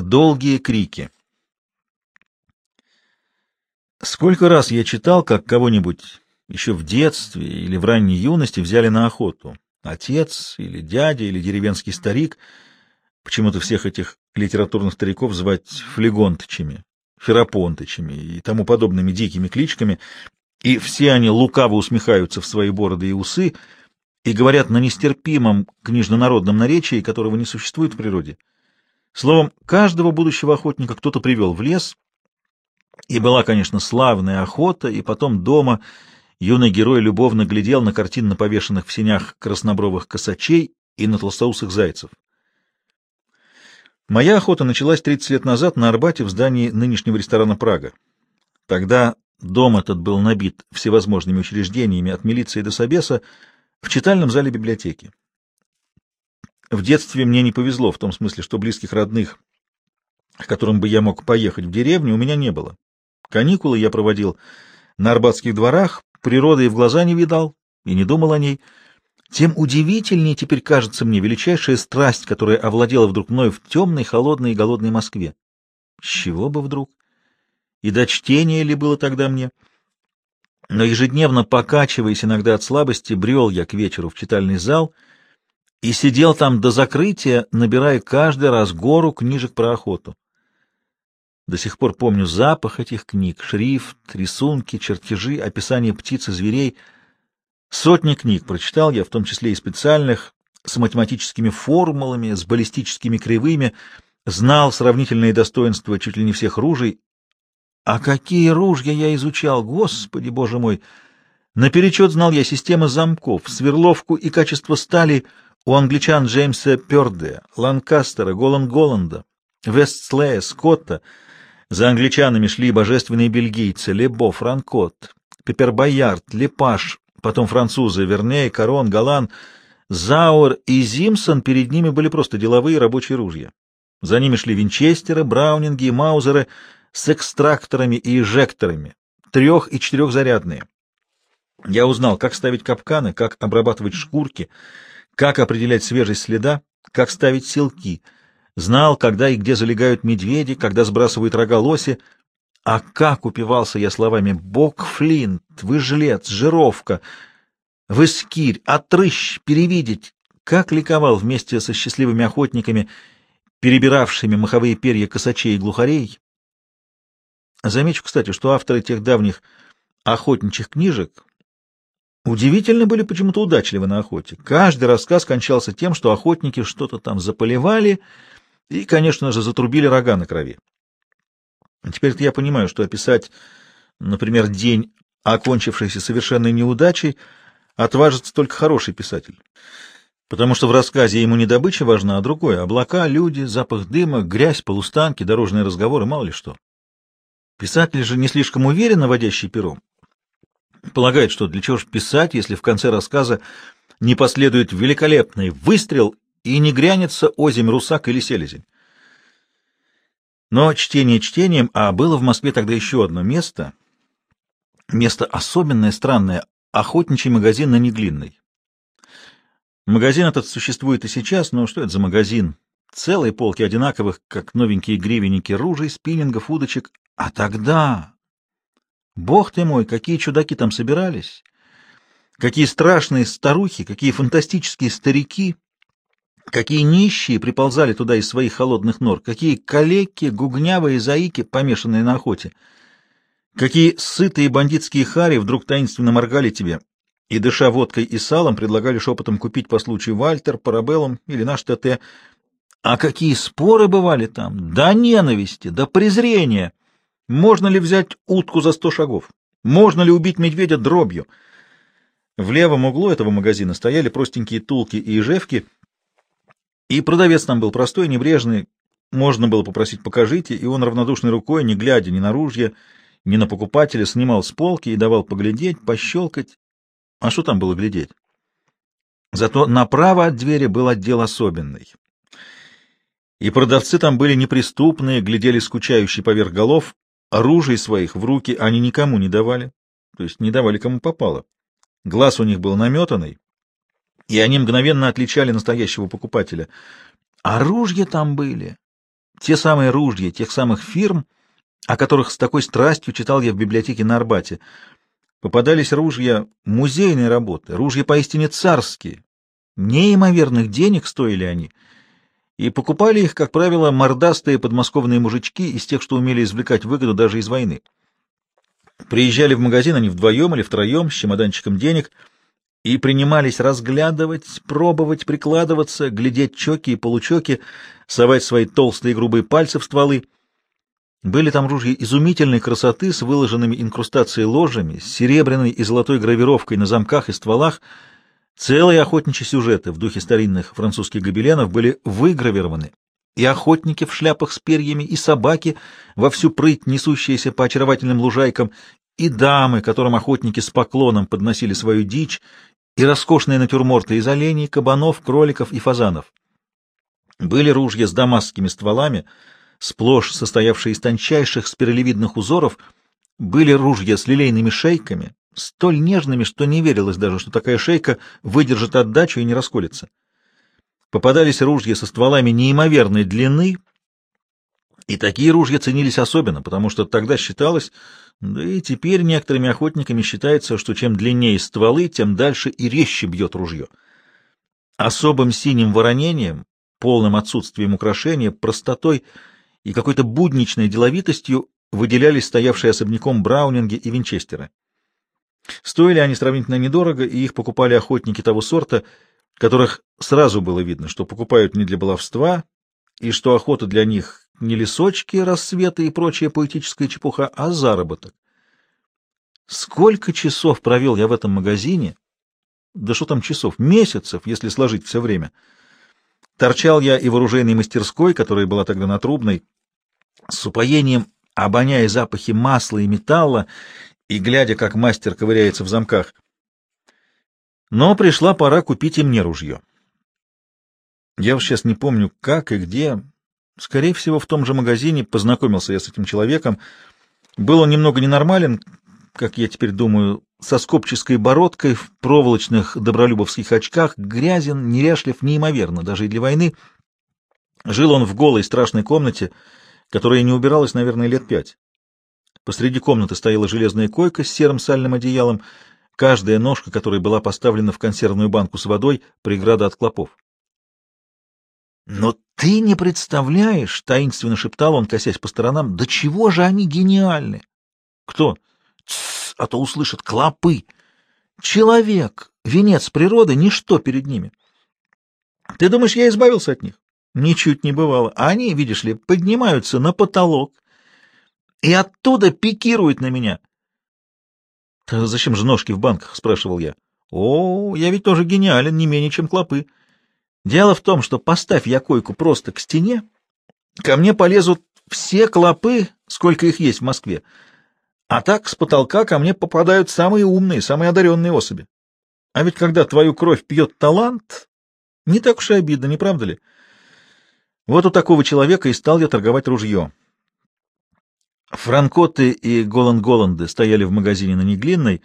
Долгие крики. Сколько раз я читал, как кого-нибудь еще в детстве или в ранней юности взяли на охоту. Отец или дядя или деревенский старик. Почему-то всех этих литературных стариков звать флегонтычами, ферапонтычами и тому подобными дикими кличками, и все они лукаво усмехаются в свои бороды и усы и говорят на нестерпимом книжно-народном наречии, которого не существует в природе. Словом, каждого будущего охотника кто-то привел в лес, и была, конечно, славная охота, и потом дома юный герой любовно глядел на картинно повешенных в сенях краснобровых косачей и на толстоусых зайцев. Моя охота началась 30 лет назад на Арбате в здании нынешнего ресторана «Прага». Тогда дом этот был набит всевозможными учреждениями от милиции до собеса в читальном зале библиотеки. В детстве мне не повезло в том смысле, что близких родных, к которым бы я мог поехать в деревню, у меня не было. Каникулы я проводил на арбатских дворах, природы и в глаза не видал, и не думал о ней. Тем удивительнее теперь кажется мне величайшая страсть, которая овладела вдруг мною в темной, холодной и голодной Москве. С чего бы вдруг? И до чтения ли было тогда мне? Но ежедневно, покачиваясь иногда от слабости, брел я к вечеру в читальный зал и сидел там до закрытия, набирая каждый раз гору книжек про охоту. До сих пор помню запах этих книг, шрифт, рисунки, чертежи, описание птиц и зверей. Сотни книг прочитал я, в том числе и специальных, с математическими формулами, с баллистическими кривыми, знал сравнительные достоинства чуть ли не всех ружей. А какие ружья я изучал, господи, боже мой! Наперечет знал я системы замков, сверловку и качество стали у англичан Джеймса Пёрде, Ланкастера, Голланд-Голланда, Вестслея, Скотта — за англичанами шли божественные бельгийцы Лебо, Франкот, Пепербоярд, Лепаш, потом французы Верней, Корон, Галан, Зауэр и Зимсон, перед ними были просто деловые рабочие ружья. За ними шли винчестеры, браунинги и маузеры с экстракторами и эжекторами, трех- и четырехзарядные. Я узнал, как ставить капканы, как обрабатывать шкурки, как определять свежесть следа, как ставить селки — знал, когда и где залегают медведи, когда сбрасывают рога лоси. А как упивался я словами «бог флинт», «выжлец», «жировка», «выскирь», «отрыщ», «перевидеть», как ликовал вместе со счастливыми охотниками, перебиравшими маховые перья косачей и глухарей. Замечу, кстати, что авторы тех давних охотничьих книжек удивительно были почему-то удачливы на охоте. Каждый рассказ кончался тем, что охотники что-то там заполивали и, конечно же, затрубили рога на крови. Теперь-то я понимаю, что описать, например, день, окончившийся совершенной неудачей, отважится только хороший писатель. Потому что в рассказе ему не добыча важна, а другое — облака, люди, запах дыма, грязь, полустанки, дорожные разговоры, мало ли что. Писатель же не слишком уверенно водящий пером. Полагает, что для чего же писать, если в конце рассказа не последует великолепный выстрел и не грянется озимь русак или селезень. Но чтение чтением, а было в Москве тогда еще одно место, место особенное, странное, охотничий магазин на Неглинной. Магазин этот существует и сейчас, но что это за магазин? Целые полки одинаковых, как новенькие гривенники ружей, спиннингов, удочек. А тогда... Бог ты мой, какие чудаки там собирались! Какие страшные старухи, какие фантастические старики! Какие нищие приползали туда из своих холодных нор, какие калеки, гугнявые заики, помешанные на охоте. Какие сытые бандитские хари вдруг таинственно моргали тебе и, дыша водкой и салом, предлагали шепотом купить по случаю Вальтер, Парабеллум или наш ТТ. А какие споры бывали там! До ненависти, до презрения! Можно ли взять утку за сто шагов? Можно ли убить медведя дробью? В левом углу этого магазина стояли простенькие тулки и ижевки — и продавец там был простой, небрежный, можно было попросить «покажите», и он равнодушной рукой, не глядя ни на ружье, ни на покупателя, снимал с полки и давал поглядеть, пощелкать. А что там было глядеть? Зато направо от двери был отдел особенный. И продавцы там были неприступные, глядели скучающие поверх голов, оружий своих в руки они никому не давали, то есть не давали кому попало. Глаз у них был наметанный, и они мгновенно отличали настоящего покупателя. Оружие там были. те самые ружья тех самых фирм, о которых с такой страстью читал я в библиотеке на Арбате. Попадались ружья музейной работы, ружья поистине царские. Неимоверных денег стоили они, и покупали их, как правило, мордастые подмосковные мужички из тех, что умели извлекать выгоду даже из войны. Приезжали в магазин они вдвоем или втроем с чемоданчиком денег и принимались разглядывать, пробовать, прикладываться, глядеть чоки и получоки, совать свои толстые грубые пальцы в стволы. Были там ружья изумительной красоты с выложенными инкрустацией ложами, с серебряной и золотой гравировкой на замках и стволах. Целые охотничьи сюжеты в духе старинных французских гобеленов были выгравированы, и охотники в шляпах с перьями, и собаки, во всю прыть несущиеся по очаровательным лужайкам, и дамы, которым охотники с поклоном подносили свою дичь, и роскошные натюрморты из оленей, кабанов, кроликов и фазанов. Были ружья с дамасскими стволами, сплошь состоявшие из тончайших спиралевидных узоров, были ружья с лилейными шейками, столь нежными, что не верилось даже, что такая шейка выдержит отдачу и не расколется. Попадались ружья со стволами неимоверной длины, и такие ружья ценились особенно, потому что тогда считалось, да и теперь некоторыми охотниками считается, что чем длиннее стволы, тем дальше и резче бьет ружье. Особым синим воронением, полным отсутствием украшения, простотой и какой-то будничной деловитостью выделялись стоявшие особняком браунинги и винчестеры. Стоили они сравнительно недорого, и их покупали охотники того сорта, которых сразу было видно, что покупают не для баловства, и что охота для них не лесочки, рассветы и прочая поэтическая чепуха, а заработок. Сколько часов провел я в этом магазине? Да что там часов? Месяцев, если сложить все время. Торчал я и в оружейной мастерской, которая была тогда на Трубной, с упоением обоняя запахи масла и металла и глядя, как мастер ковыряется в замках. Но пришла пора купить и мне ружье. Я уж сейчас не помню, как и где. Скорее всего, в том же магазине познакомился я с этим человеком. Был он немного ненормален, как я теперь думаю, со скопческой бородкой, в проволочных добролюбовских очках, грязен, неряшлив неимоверно, даже и для войны. Жил он в голой страшной комнате, которая не убиралась, наверное, лет пять. Посреди комнаты стояла железная койка с серым сальным одеялом, каждая ножка которой была поставлена в консервную банку с водой, преграда от клопов. «Но ты не представляешь!» — таинственно шептал он, косясь по сторонам. «Да чего же они гениальны!» «Кто?» «Тссс, а то услышат клопы!» «Человек, венец природы, ничто перед ними!» «Ты думаешь, я избавился от них?» «Ничуть не бывало. Они, видишь ли, поднимаются на потолок и оттуда пикируют на меня!» «Да зачем же ножки в банках?» — спрашивал я. «О, я ведь тоже гениален, не менее, чем клопы!» Дело в том, что поставь я койку просто к стене, ко мне полезут все клопы, сколько их есть в Москве. А так с потолка ко мне попадают самые умные, самые одаренные особи. А ведь когда твою кровь пьет талант, не так уж и обидно, не правда ли? Вот у такого человека и стал я торговать ружье. Франкоты и Голланд-Голланды стояли в магазине на Неглинной,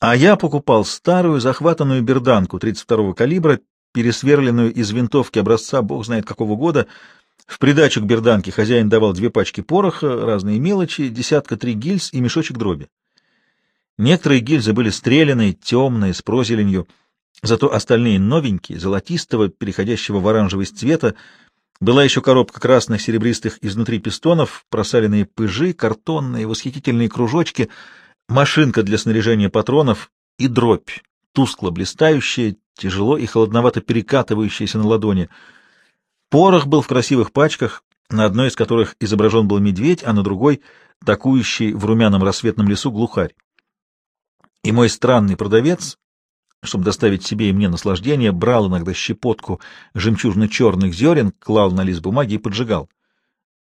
а я покупал старую захватанную берданку 32-го калибра пересверленную из винтовки образца бог знает какого года. В придачу к берданке хозяин давал две пачки пороха, разные мелочи, десятка три гильз и мешочек дроби. Некоторые гильзы были стреляные, темные, с прозеленью, зато остальные новенькие, золотистого, переходящего в оранжевый цвета. Была еще коробка красных серебристых изнутри пистонов, просаленные пыжи, картонные, восхитительные кружочки, машинка для снаряжения патронов и дробь, тускло блистающая, тяжело и холодновато перекатывающаяся на ладони. Порох был в красивых пачках, на одной из которых изображен был медведь, а на другой — такующий в румяном рассветном лесу глухарь. И мой странный продавец, чтобы доставить себе и мне наслаждение, брал иногда щепотку жемчужно-черных зерен, клал на лист бумаги и поджигал.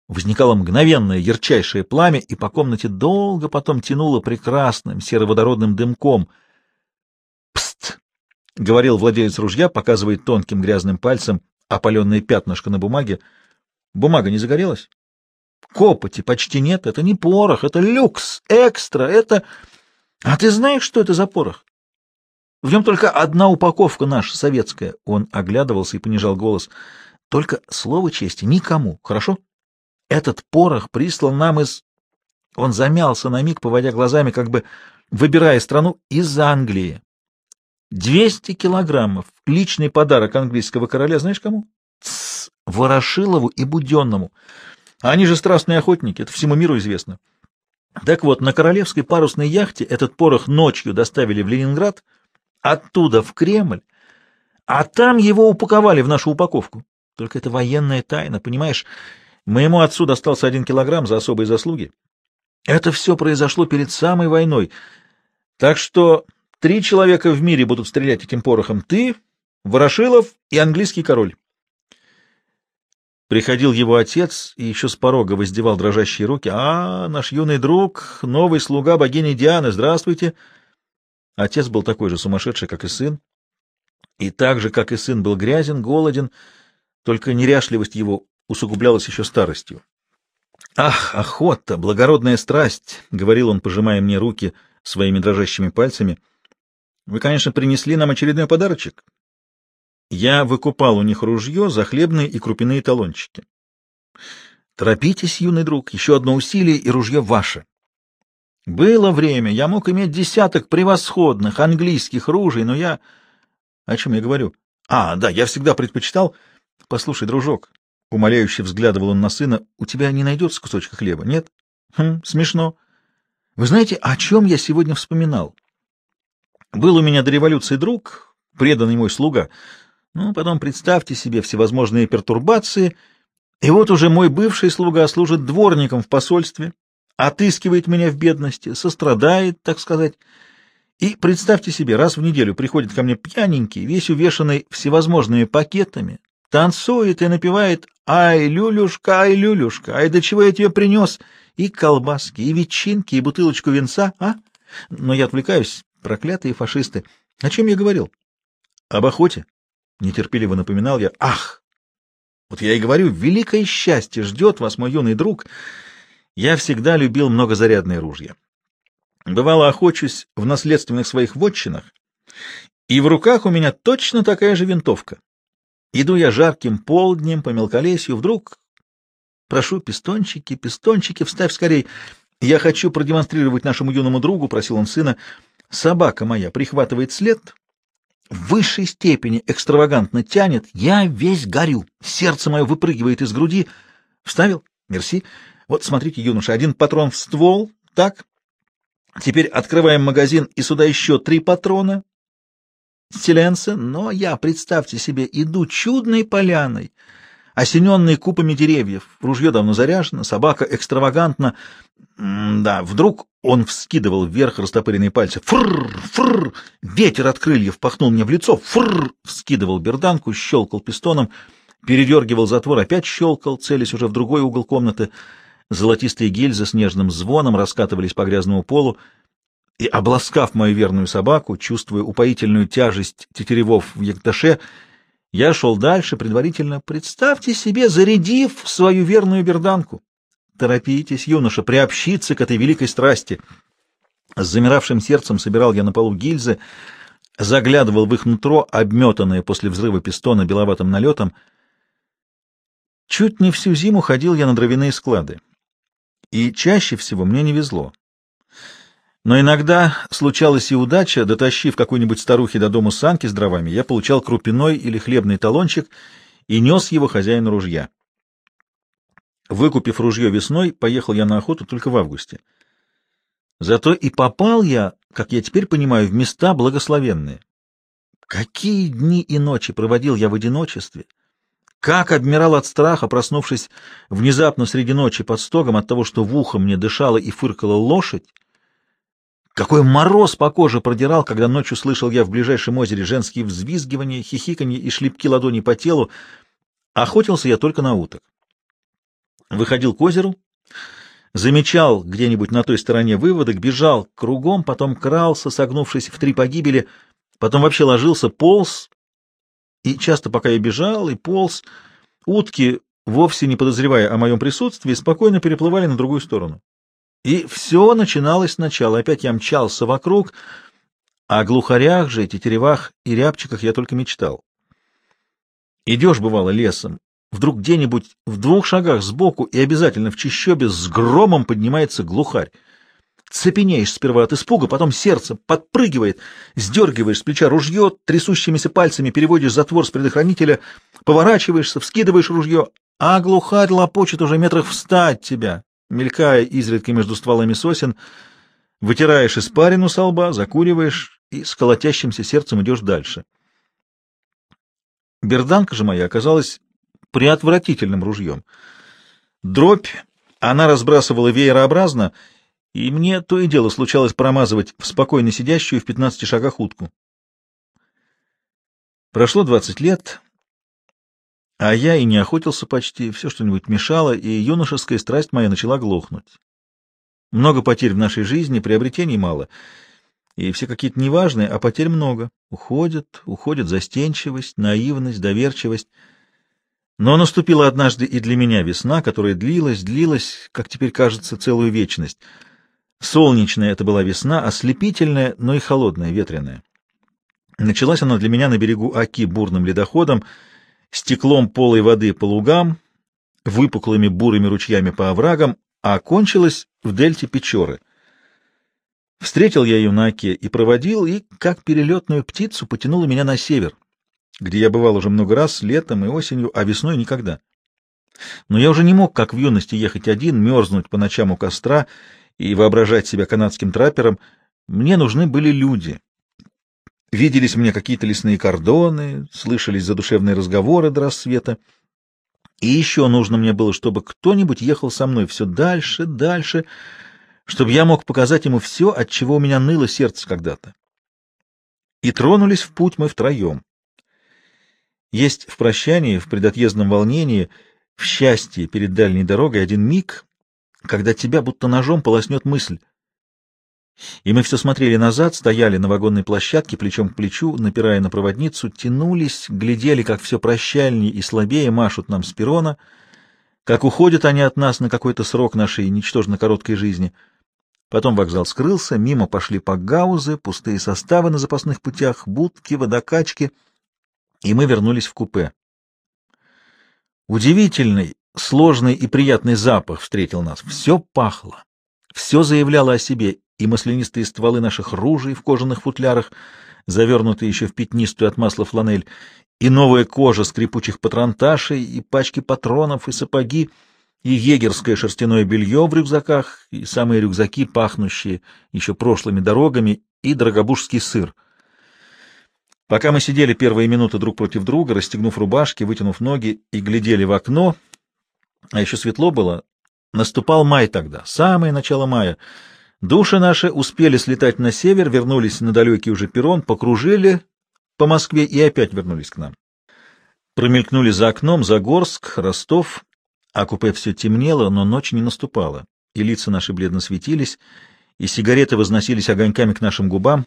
Возникало мгновенное ярчайшее пламя, и по комнате долго потом тянуло прекрасным сероводородным дымком —— говорил владелец ружья, показывая тонким грязным пальцем опаленное пятнышко на бумаге. Бумага не загорелась? Копоти почти нет. Это не порох, это люкс, экстра, это... А ты знаешь, что это за порох? В нем только одна упаковка наша, советская. Он оглядывался и понижал голос. Только слово чести никому, хорошо? Этот порох прислал нам из... Он замялся на миг, поводя глазами, как бы выбирая страну из Англии. Двести килограммов. Личный подарок английского короля. Знаешь кому? Тссс, Ворошилову и Буденному. Они же страстные охотники, это всему миру известно. Так вот, на королевской парусной яхте этот порох ночью доставили в Ленинград, оттуда в Кремль, а там его упаковали в нашу упаковку. Только это военная тайна, понимаешь? Моему отцу достался один килограмм за особые заслуги. Это все произошло перед самой войной. Так что три человека в мире будут стрелять этим порохом. Ты, Ворошилов и английский король. Приходил его отец и еще с порога воздевал дрожащие руки. «А, наш юный друг, новый слуга богини Дианы, здравствуйте!» Отец был такой же сумасшедший, как и сын. И так же, как и сын, был грязен, голоден, только неряшливость его усугублялась еще старостью. «Ах, охота, благородная страсть!» — говорил он, пожимая мне руки своими дрожащими пальцами. «Вы, конечно, принесли нам очередной подарочек. Я выкупал у них ружье за хлебные и крупяные талончики. Торопитесь, юный друг, еще одно усилие, и ружье ваше. Было время, я мог иметь десяток превосходных английских ружей, но я... О чем я говорю? А, да, я всегда предпочитал... Послушай, дружок, умоляюще взглядывал он на сына, у тебя не найдется кусочка хлеба, нет? Хм, смешно. Вы знаете, о чем я сегодня вспоминал? Был у меня до революции друг, преданный мой слуга, ну, потом представьте себе всевозможные пертурбации, и вот уже мой бывший слуга служит дворником в посольстве, отыскивает меня в бедности, сострадает, так сказать. И представьте себе, раз в неделю приходит ко мне пьяненький, весь увешанный всевозможными пакетами, танцует и напевает «Ай, Люлюшка, ай, Люлюшка, ай, до чего я тебе принес?» И колбаски, и ветчинки, и бутылочку винца, а? Но я отвлекаюсь, проклятые фашисты. О чем я говорил? Об охоте. Нетерпеливо напоминал я. Ах! Вот я и говорю, великое счастье ждет вас, мой юный друг. Я всегда любил многозарядные ружья. Бывало, охочусь в наследственных своих вотчинах, и в руках у меня точно такая же винтовка. Иду я жарким полднем по мелколесью, вдруг... Прошу, пистончики, пистончики, вставь скорей. Я хочу продемонстрировать нашему юному другу, — просил он сына. Собака моя прихватывает след, в высшей степени экстравагантно тянет, я весь горю, сердце мое выпрыгивает из груди. Вставил? Мерси. Вот смотрите, юноша, один патрон в ствол, так? Теперь открываем магазин, и сюда еще три патрона. Селенцы, но я, представьте себе, иду чудной поляной, осененной купами деревьев. Ружье давно заряжено, собака экстравагантно. да, вдруг он вскидывал вверх растопыренные пальцы. Фррр, фррр, ветер от крыльев пахнул мне в лицо. Фррр, вскидывал берданку, щелкал пистоном, передергивал затвор, опять щелкал, целясь уже в другой угол комнаты. Золотистые гильзы с нежным звоном раскатывались по грязному полу, и, обласкав мою верную собаку, чувствуя упоительную тяжесть тетеревов в ягташе, я шел дальше, предварительно, представьте себе, зарядив свою верную берданку. Торопитесь, юноша, приобщиться к этой великой страсти. С замиравшим сердцем собирал я на полу гильзы, заглядывал в их нутро, обметанное после взрыва пистона беловатым налетом. Чуть не всю зиму ходил я на дровяные склады. И чаще всего мне не везло. Но иногда случалась и удача, дотащив какой-нибудь старухи до дома санки с дровами, я получал крупяной или хлебный талончик и нес его хозяину ружья. Выкупив ружье весной, поехал я на охоту только в августе. Зато и попал я, как я теперь понимаю, в места благословенные. Какие дни и ночи проводил я в одиночестве! Как обмирал от страха, проснувшись внезапно среди ночи под стогом от того, что в ухо мне дышала и фыркала лошадь, какой мороз по коже продирал, когда ночью слышал я в ближайшем озере женские взвизгивания, хихиканье и шлепки ладони по телу. Охотился я только на уток. Выходил к озеру, замечал где-нибудь на той стороне выводок, бежал кругом, потом крался, согнувшись в три погибели, потом вообще ложился, полз, и часто, пока я бежал и полз, утки, вовсе не подозревая о моем присутствии, спокойно переплывали на другую сторону. И все начиналось сначала. Опять я мчался вокруг, о глухарях же, тетеревах и рябчиках я только мечтал. Идешь, бывало, лесом, вдруг где-нибудь в двух шагах сбоку и обязательно в чащобе с громом поднимается глухарь. Цепенеешь сперва от испуга, потом сердце подпрыгивает, сдергиваешь с плеча ружье, трясущимися пальцами переводишь затвор с предохранителя, поворачиваешься, вскидываешь ружье, а глухарь лопочет уже метрах встать тебя, мелькая изредка между стволами сосен, вытираешь испарину со лба, закуриваешь и с колотящимся сердцем идешь дальше. Берданка же моя оказалась приотвратительным ружьем. Дробь она разбрасывала веерообразно, и мне то и дело случалось промазывать в спокойно сидящую в пятнадцати шагах утку. Прошло двадцать лет, а я и не охотился почти, все что-нибудь мешало, и юношеская страсть моя начала глохнуть. Много потерь в нашей жизни, приобретений мало, и все какие-то неважные, а потерь много. Уходят, уходит застенчивость, наивность, доверчивость. Но наступила однажды и для меня весна, которая длилась, длилась, как теперь кажется, целую вечность — Солнечная это была весна, ослепительная, но и холодная, ветреная. Началась она для меня на берегу Оки бурным ледоходом, стеклом полой воды по лугам, выпуклыми бурыми ручьями по оврагам, а окончилась в дельте Печоры. Встретил я ее на Оке и проводил, и, как перелетную птицу, потянула меня на север, где я бывал уже много раз, летом и осенью, а весной никогда. Но я уже не мог, как в юности, ехать один, мерзнуть по ночам у костра и воображать себя канадским траппером, мне нужны были люди. Виделись мне какие-то лесные кордоны, слышались задушевные разговоры до рассвета. И еще нужно мне было, чтобы кто-нибудь ехал со мной все дальше, дальше, чтобы я мог показать ему все, от чего у меня ныло сердце когда-то. И тронулись в путь мы втроем. Есть в прощании, в предотъездном волнении, в счастье перед дальней дорогой один миг, когда тебя будто ножом полоснет мысль. И мы все смотрели назад, стояли на вагонной площадке, плечом к плечу, напирая на проводницу, тянулись, глядели, как все прощальнее и слабее машут нам с перона, как уходят они от нас на какой-то срок нашей ничтожно короткой жизни. Потом вокзал скрылся, мимо пошли погаузы, пустые составы на запасных путях, будки, водокачки, и мы вернулись в купе. Удивительный Сложный и приятный запах встретил нас. Все пахло. Все заявляло о себе, и маслянистые стволы наших ружей в кожаных футлярах, завернутые еще в пятнистую от масла фланель, и новая кожа скрипучих патронташей, и пачки патронов, и сапоги, и егерское шерстяное белье в рюкзаках, и самые рюкзаки, пахнущие еще прошлыми дорогами, и драгобужский сыр. Пока мы сидели первые минуты друг против друга, расстегнув рубашки, вытянув ноги и глядели в окно, а еще светло было. Наступал май тогда, самое начало мая. Души наши успели слетать на север, вернулись на далекий уже перрон, покружили по Москве и опять вернулись к нам. Промелькнули за окном Загорск, Ростов, а купе все темнело, но ночь не наступала, и лица наши бледно светились, и сигареты возносились огоньками к нашим губам.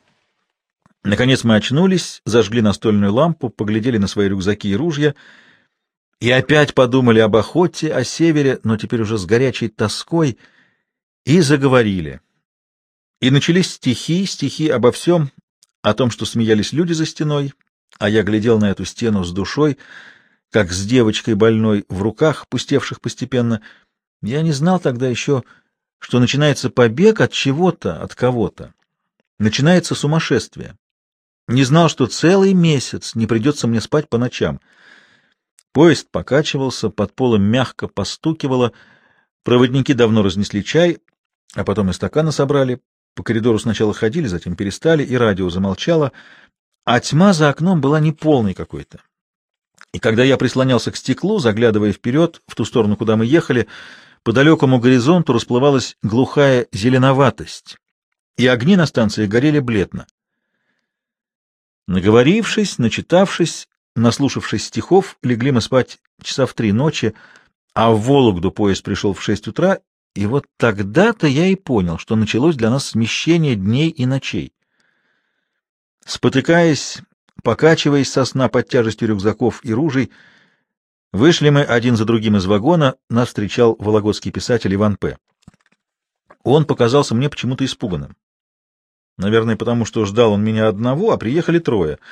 Наконец мы очнулись, зажгли настольную лампу, поглядели на свои рюкзаки и ружья — и опять подумали об охоте, о севере, но теперь уже с горячей тоской, и заговорили. И начались стихи, стихи обо всем, о том, что смеялись люди за стеной, а я глядел на эту стену с душой, как с девочкой больной в руках, пустевших постепенно. Я не знал тогда еще, что начинается побег от чего-то, от кого-то. Начинается сумасшествие. Не знал, что целый месяц не придется мне спать по ночам — Поезд покачивался, под полом мягко постукивало. Проводники давно разнесли чай, а потом и стаканы собрали. По коридору сначала ходили, затем перестали, и радио замолчало, а тьма за окном была неполной какой-то. И когда я прислонялся к стеклу, заглядывая вперед, в ту сторону, куда мы ехали, по далекому горизонту расплывалась глухая зеленоватость, и огни на станции горели бледно. Наговорившись, начитавшись, Наслушавшись стихов, легли мы спать часа в три ночи, а в Вологду поезд пришел в шесть утра, и вот тогда-то я и понял, что началось для нас смещение дней и ночей. Спотыкаясь, покачиваясь со сна под тяжестью рюкзаков и ружей, вышли мы один за другим из вагона, нас встречал вологодский писатель Иван П. Он показался мне почему-то испуганным. Наверное, потому что ждал он меня одного, а приехали трое —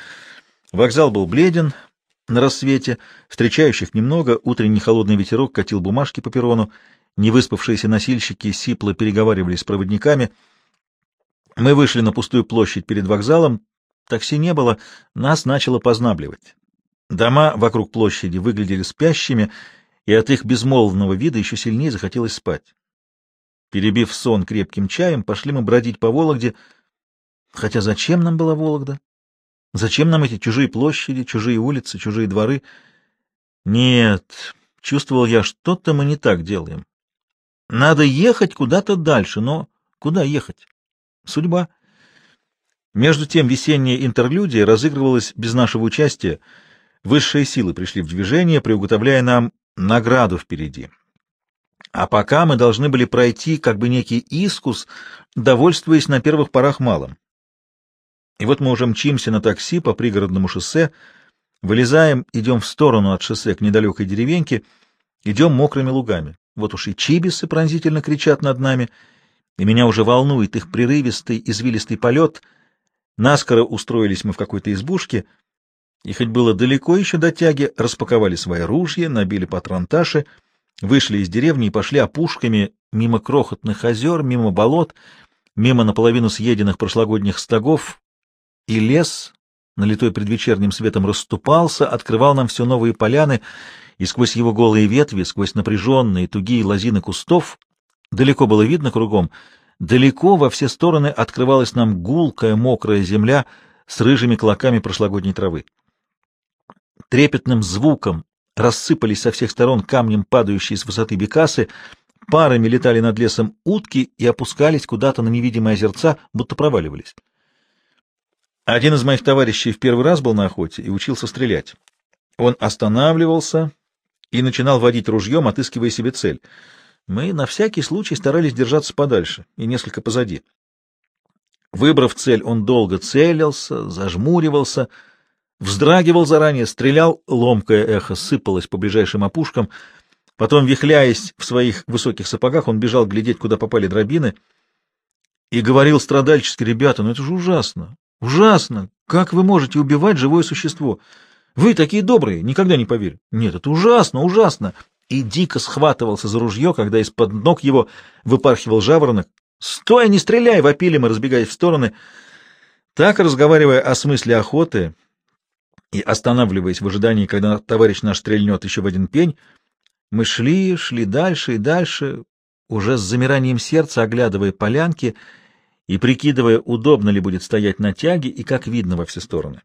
Вокзал был бледен, на рассвете, встречающих немного, утренний холодный ветерок катил бумажки по перрону, невыспавшиеся носильщики сипло переговаривались с проводниками. Мы вышли на пустую площадь перед вокзалом, такси не было, нас начало познабливать. Дома вокруг площади выглядели спящими, и от их безмолвного вида еще сильнее захотелось спать. Перебив сон крепким чаем, пошли мы бродить по Вологде. Хотя зачем нам была Вологда? Зачем нам эти чужие площади, чужие улицы, чужие дворы? Нет, чувствовал я, что-то мы не так делаем. Надо ехать куда-то дальше, но куда ехать? Судьба. Между тем весенняя интерлюдия разыгрывалась без нашего участия. Высшие силы пришли в движение, приуготовляя нам награду впереди. А пока мы должны были пройти как бы некий искус, довольствуясь на первых порах малым. И вот мы уже мчимся на такси по пригородному шоссе, вылезаем, идем в сторону от шоссе к недалекой деревеньке, идем мокрыми лугами. Вот уж и чибисы пронзительно кричат над нами, и меня уже волнует их прерывистый, извилистый полет. Наскоро устроились мы в какой-то избушке, и хоть было далеко еще до тяги, распаковали свои ружья, набили патронташи — вышли из деревни и пошли опушками мимо крохотных озер, мимо болот, мимо наполовину съеденных прошлогодних стогов, и лес, налитой предвечерним светом, расступался, открывал нам все новые поляны, и сквозь его голые ветви, сквозь напряженные тугие лозины кустов, далеко было видно кругом, далеко во все стороны открывалась нам гулкая мокрая земля с рыжими клоками прошлогодней травы. Трепетным звуком рассыпались со всех сторон камнем падающие с высоты бекасы, парами летали над лесом утки и опускались куда-то на невидимые озерца, будто проваливались. Один из моих товарищей в первый раз был на охоте и учился стрелять. Он останавливался и начинал водить ружьем, отыскивая себе цель. Мы на всякий случай старались держаться подальше и несколько позади. Выбрав цель, он долго целился, зажмуривался — Вздрагивал заранее, стрелял, ломкое эхо сыпалось по ближайшим опушкам. Потом, вихляясь в своих высоких сапогах, он бежал глядеть, куда попали дробины, и говорил страдальчески, «Ребята, ну это же ужасно! Ужасно! Как вы можете убивать живое существо? Вы такие добрые, никогда не поверю. Нет, это ужасно, ужасно!» И дико схватывался за ружье, когда из-под ног его выпархивал жаворонок. «Стой, не стреляй!» — вопили мы, разбегаясь в стороны. Так, разговаривая о смысле охоты, и, останавливаясь в ожидании, когда товарищ наш стрельнет еще в один пень, мы шли, шли дальше и дальше, уже с замиранием сердца оглядывая полянки и прикидывая, удобно ли будет стоять на тяге и как видно во все стороны.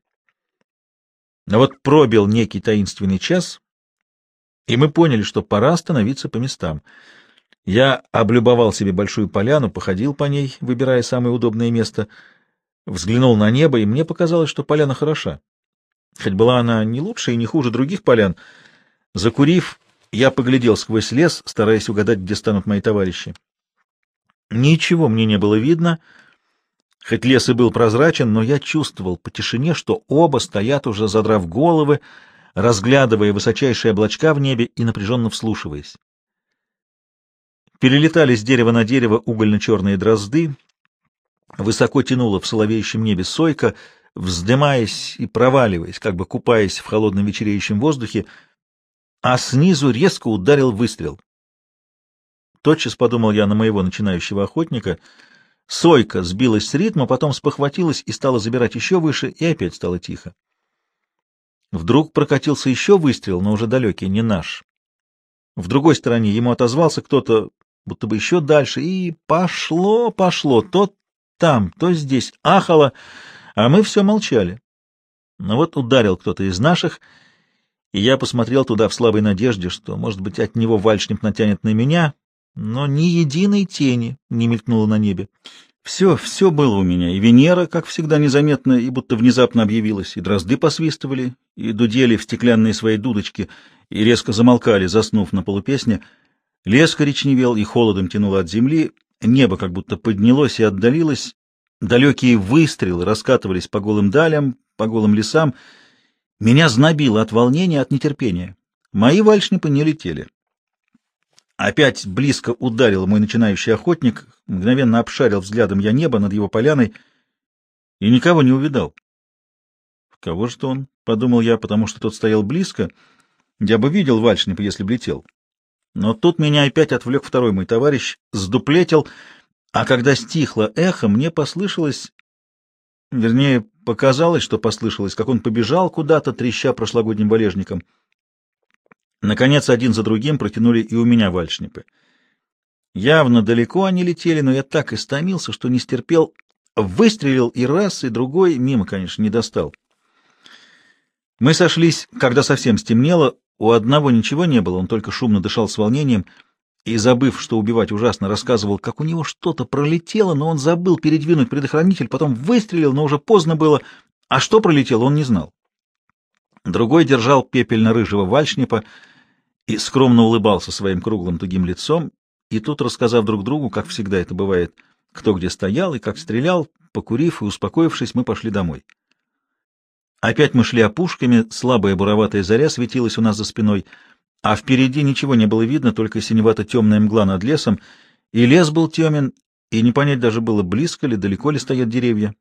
Но вот пробил некий таинственный час, и мы поняли, что пора остановиться по местам. Я облюбовал себе большую поляну, походил по ней, выбирая самое удобное место, взглянул на небо, и мне показалось, что поляна хороша. Хоть была она не лучше и не хуже других полян, закурив, я поглядел сквозь лес, стараясь угадать, где станут мои товарищи. Ничего мне не было видно, хоть лес и был прозрачен, но я чувствовал по тишине, что оба стоят уже, задрав головы, разглядывая высочайшие облачка в небе и напряженно вслушиваясь. Перелетали с дерева на дерево угольно-черные дрозды, высоко тянуло в соловеющем небе сойка — вздымаясь и проваливаясь, как бы купаясь в холодном вечереющем воздухе, а снизу резко ударил выстрел. Тотчас подумал я на моего начинающего охотника. Сойка сбилась с ритма, потом спохватилась и стала забирать еще выше, и опять стало тихо. Вдруг прокатился еще выстрел, но уже далекий, не наш. В другой стороне ему отозвался кто-то, будто бы еще дальше, и пошло, пошло, то там, то здесь, ахало, а мы все молчали. Но вот ударил кто-то из наших, и я посмотрел туда в слабой надежде, что, может быть, от него вальшник натянет на меня, но ни единой тени не мелькнуло на небе. Все, все было у меня, и Венера, как всегда, незаметно и будто внезапно объявилась, и дрозды посвистывали, и дудели в стеклянные свои дудочки, и резко замолкали, заснув на полупесне. Лес коричневел и холодом тянуло от земли, небо как будто поднялось и отдалилось, Далекие выстрелы раскатывались по голым далям, по голым лесам. Меня знобило от волнения, от нетерпения. Мои вальшнипы не летели. Опять близко ударил мой начинающий охотник, мгновенно обшарил взглядом я небо над его поляной и никого не увидал. Кого же он? — подумал я, потому что тот стоял близко. Я бы видел Вальшнипа, если бы летел. Но тут меня опять отвлек второй мой товарищ, сдуплетил, а когда стихло эхо, мне послышалось... Вернее, показалось, что послышалось, как он побежал куда-то, треща прошлогодним валежником. Наконец, один за другим протянули и у меня вальшнипы. Явно далеко они летели, но я так истомился, что не стерпел, выстрелил и раз, и другой, мимо, конечно, не достал. Мы сошлись, когда совсем стемнело, у одного ничего не было, он только шумно дышал с волнением и, забыв, что убивать ужасно, рассказывал, как у него что-то пролетело, но он забыл передвинуть предохранитель, потом выстрелил, но уже поздно было, а что пролетело, он не знал. Другой держал пепельно-рыжего вальшнипа и скромно улыбался своим круглым тугим лицом, и тут, рассказав друг другу, как всегда это бывает, кто где стоял и как стрелял, покурив и успокоившись, мы пошли домой. Опять мы шли опушками, слабая буроватая заря светилась у нас за спиной, а впереди ничего не было видно, только синевато-темная мгла над лесом, и лес был темен, и не понять даже было, близко ли, далеко ли стоят деревья.